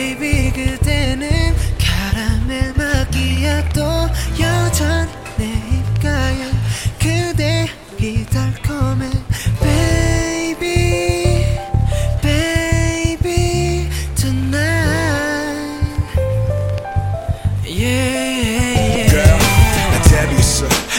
baby 그대는 카라멜 마키아또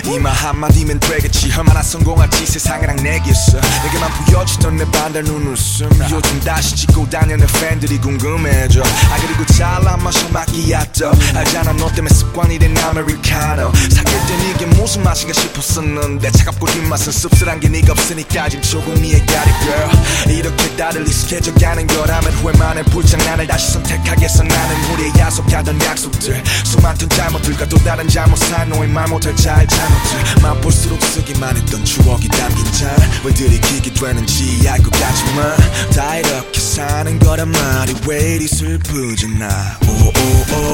이말 한마디면 되겠지. 얼마나 성공할지 세상이랑 내겠어. 내게만 보여주던 내 반달 눈웃음. 요즘 다시 찍고 다니는 팬들이 궁금해져. 아 그리고 잘안 마셔 마끼야또 알잖아 너 때문에 습관이 된 아메리카노. 사귈 땐 이게 무슨 맛인가 싶었었는데 차갑고 뒷맛은 씁쓸한 게 네가 없으니까 지금 조금 이해가리 girl. 이렇게 다들 익숙해져 가는 거라면 후회만의 불장난을 다시 선택하겠어. 나는 우리의 약속하던 약속들. 수많던 잘못들과 또 다른 잘못 산 너의 말 못할 잘잘 못들 맛볼수록 쓰기만 했던 추억이 담긴 잔왜 들이키게 되는지 알것 같지만 다 이렇게 사는 거란 말이 왜 이리 슬프지 나? 오오오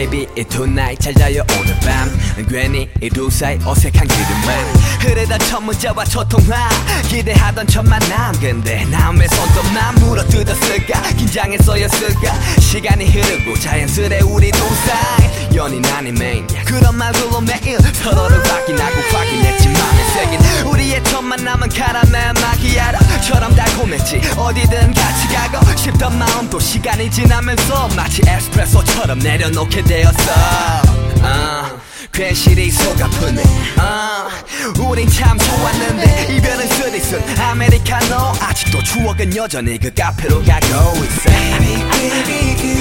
Baby 이 tonight 잘 자요. 오늘 밤 괜히 이 두 사이 어색한 기름만. 흐르던 첫 문자와 첫 통화 기대하던 첫 만남. 근데 남의 손톱만 물어뜯었을까? 긴장했어였을까? 시간이 흐르고 자연스레 우리 두 사이. 연인 아닌 메인 그런 말들로 매일 서로를 확인하고 확인했지 맘에 새긴 우리의 첫 만남은 카라멜 마키아로처럼 달콤했지. 어디든 싶던 마음도 시간이 지나면서 마치 에스프레소처럼 내려놓게 되었어. 아, 괜시리 속 아프네. 아, 우린 참 좋았는데 이별은 쓰리쓴 아메리카노 아직도 추억은 여전히 그 카페로 가고 있어. Baby baby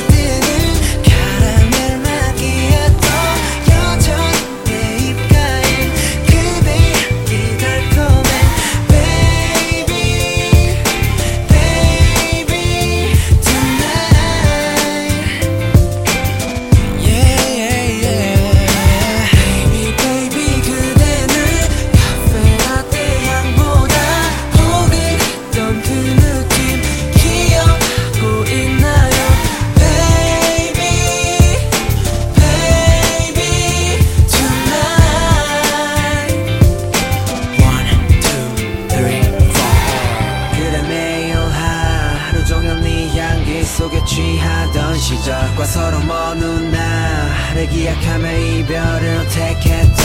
시절과 서로 먼 훗날을 기약하며 이별을 택했던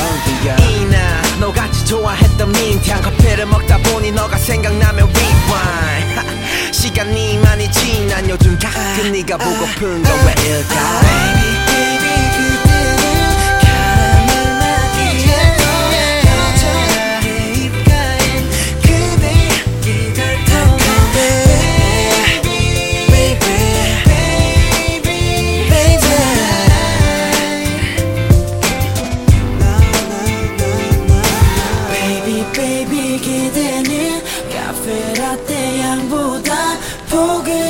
기억. 이나 너같이 좋아했던 민트향 커피를 먹다 보니 너가 생각나면 rewind. 시간이 많이 지난 요즘 가끔 네가 보고픈 건 왜일까 broken